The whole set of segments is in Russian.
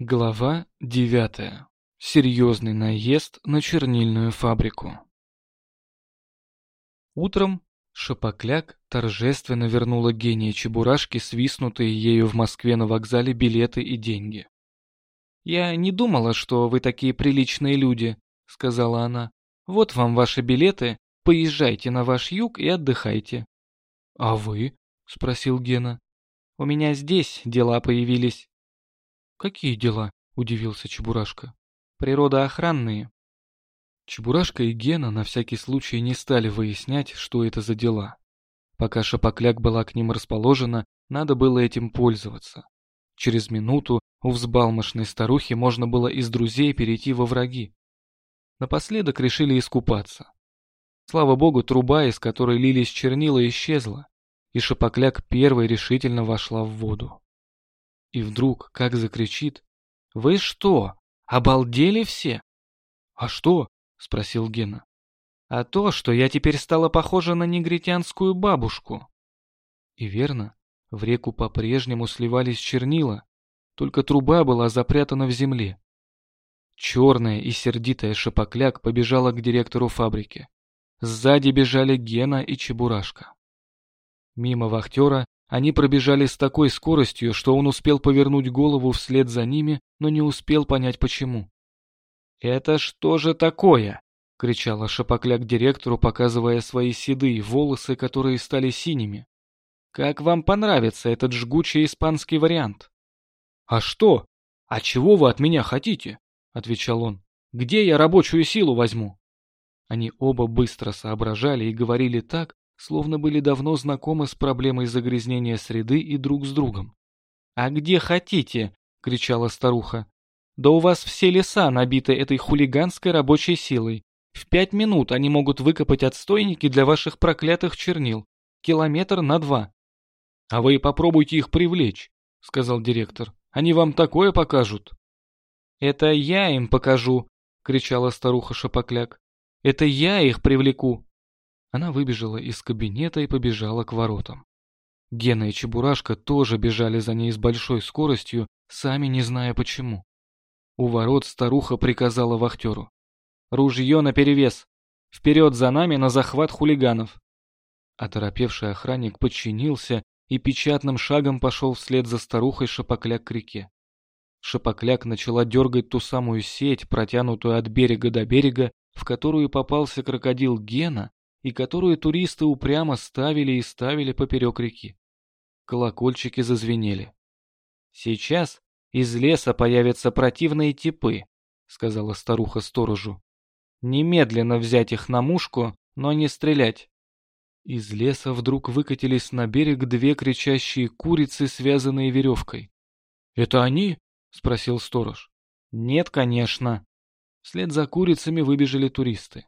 Глава девятая. Серьезный наезд на чернильную фабрику. Утром Шапокляк торжественно вернула гения Чебурашки, свистнутые ею в Москве на вокзале билеты и деньги. «Я не думала, что вы такие приличные люди», — сказала она. «Вот вам ваши билеты, поезжайте на ваш юг и отдыхайте». «А вы?» — спросил Гена. «У меня здесь дела появились». «Какие дела?» — удивился Чебурашка. «Природоохранные». Чебурашка и Гена на всякий случай не стали выяснять, что это за дела. Пока Шапокляк была к ним расположена, надо было этим пользоваться. Через минуту у взбалмошной старухи можно было из друзей перейти во враги. Напоследок решили искупаться. Слава богу, труба, из которой лились чернила, исчезла, и Шапокляк первой решительно вошла в воду. И вдруг, как закричит, «Вы что, обалдели все?» «А что?» — спросил Гена. «А то, что я теперь стала похожа на негритянскую бабушку». И верно, в реку по-прежнему сливались чернила, только труба была запрятана в земле. Черная и сердитая шапокляк побежала к директору фабрики. Сзади бежали Гена и Чебурашка. Мимо вахтера они пробежали с такой скоростью, что он успел повернуть голову вслед за ними, но не успел понять почему. «Это что же такое?» — кричала Шапокляк директору, показывая свои седые волосы, которые стали синими. «Как вам понравится этот жгучий испанский вариант?» «А что? А чего вы от меня хотите?» — отвечал он. «Где я рабочую силу возьму?» Они оба быстро соображали и говорили так, словно были давно знакомы с проблемой загрязнения среды и друг с другом. «А где хотите?» — кричала старуха. «Да у вас все леса набиты этой хулиганской рабочей силой. В пять минут они могут выкопать отстойники для ваших проклятых чернил. Километр на два». «А вы попробуйте их привлечь», — сказал директор. «Они вам такое покажут». «Это я им покажу», — кричала старуха Шапокляк. «Это я их привлеку. Она выбежала из кабинета и побежала к воротам. Гена и Чебурашка тоже бежали за ней с большой скоростью, сами не зная почему. У ворот старуха приказала вахтеру. «Ружье наперевес! Вперед за нами на захват хулиганов!» Оторопевший охранник подчинился и печатным шагом пошел вслед за старухой Шапокляк к реке. Шапокляк начала дергать ту самую сеть, протянутую от берега до берега, в которую попался крокодил Гена, и которую туристы упрямо ставили и ставили поперек реки. Колокольчики зазвенели. «Сейчас из леса появятся противные типы», — сказала старуха сторожу. «Немедленно взять их на мушку, но не стрелять». Из леса вдруг выкатились на берег две кричащие курицы, связанные веревкой. «Это они?» — спросил сторож. «Нет, конечно». Вслед за курицами выбежали туристы.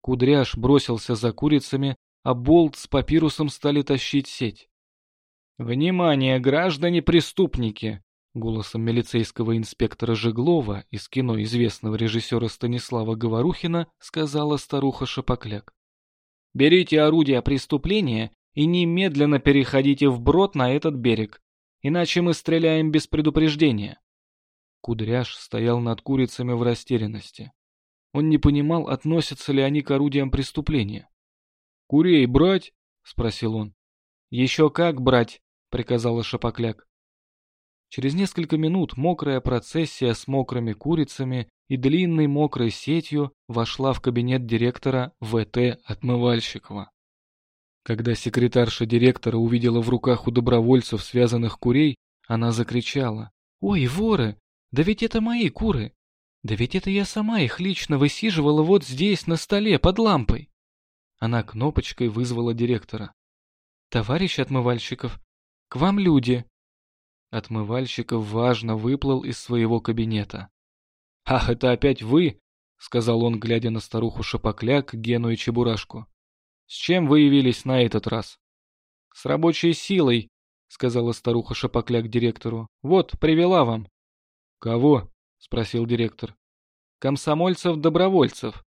Кудряш бросился за курицами, а Болт с папирусом стали тащить сеть. «Внимание, граждане-преступники!» Голосом милицейского инспектора Жеглова из кино известного режиссера Станислава Говорухина сказала старуха Шапокляк. «Берите орудия преступления и немедленно переходите вброд на этот берег, иначе мы стреляем без предупреждения». Кудряш стоял над курицами в растерянности. Он не понимал, относятся ли они к орудиям преступления. «Курей брать?» — спросил он. «Еще как брать!» — приказала Шапокляк. Через несколько минут мокрая процессия с мокрыми курицами и длинной мокрой сетью вошла в кабинет директора ВТ Отмывальщикова. Когда секретарша директора увидела в руках у добровольцев связанных курей, она закричала. «Ой, воры! Да ведь это мои куры! Да ведь это я сама их лично высиживала вот здесь, на столе, под лампой. Она кнопочкой вызвала директора. «Товарищ Отмывальщиков, к вам люди!» Отмывальщиков важно выплыл из своего кабинета. «Ах, это опять вы?» — сказал он, глядя на старуху Шапокляк, Гену и Чебурашку. «С чем вы явились на этот раз?» «С рабочей силой», — сказала старуха Шапокляк директору. «Вот, привела вам». «Кого?» — спросил директор. «Комсомольцев-добровольцев».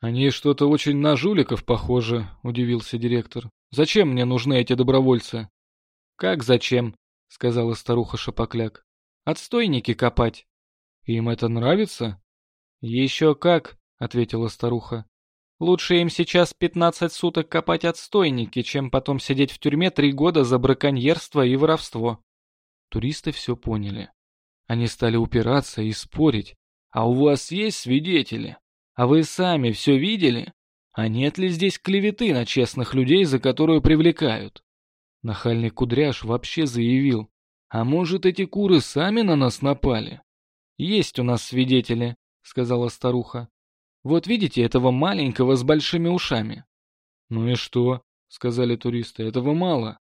«Они что-то очень на жуликов похожи», — удивился директор. «Зачем мне нужны эти добровольцы?» «Как зачем?» — сказала старуха Шапокляк. «Отстойники копать». Им это нравится? Еще как, ответила старуха. Лучше им сейчас пятнадцать суток копать отстойники, чем потом сидеть в тюрьме три года за браконьерство и воровство. Туристы все поняли. Они стали упираться и спорить. «А у вас есть свидетели? А вы сами все видели? А нет ли здесь клеветы на честных людей, за которую привлекают?» Нахальный кудряш вообще заявил. «А может, эти куры сами на нас напали?» «Есть у нас свидетели», — сказала старуха. «Вот видите этого маленького с большими ушами?» «Ну и что?» — сказали туристы. «Этого мало».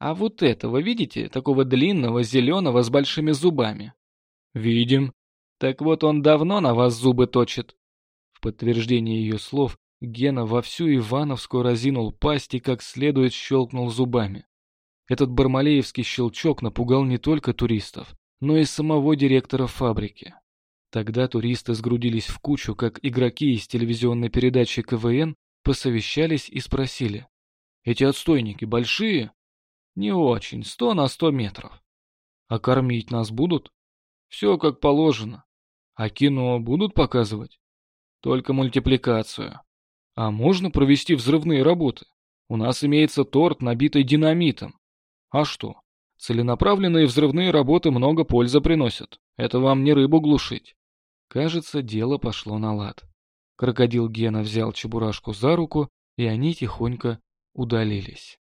«А вот этого, видите, такого длинного, зеленого, с большими зубами?» «Видим». «Так вот он давно на вас зубы точит». В подтверждение ее слов Гена во всю Ивановскую разинул пасть и как следует щелкнул зубами. Этот бармалеевский щелчок напугал не только туристов, но и самого директора фабрики. Тогда туристы сгрудились в кучу, как игроки из телевизионной передачи КВН, посовещались и спросили. «Эти отстойники большие?» «Не очень, сто на сто метров». «А кормить нас будут?» «Все как положено». «А кино будут показывать?» «Только мультипликацию». «А можно провести взрывные работы? У нас имеется торт, набитый динамитом». «А что? Целенаправленные взрывные работы много пользы приносят. Это вам не рыбу глушить». Кажется, дело пошло на лад. Крокодил Гена взял Чебурашку за руку, и они тихонько удалились.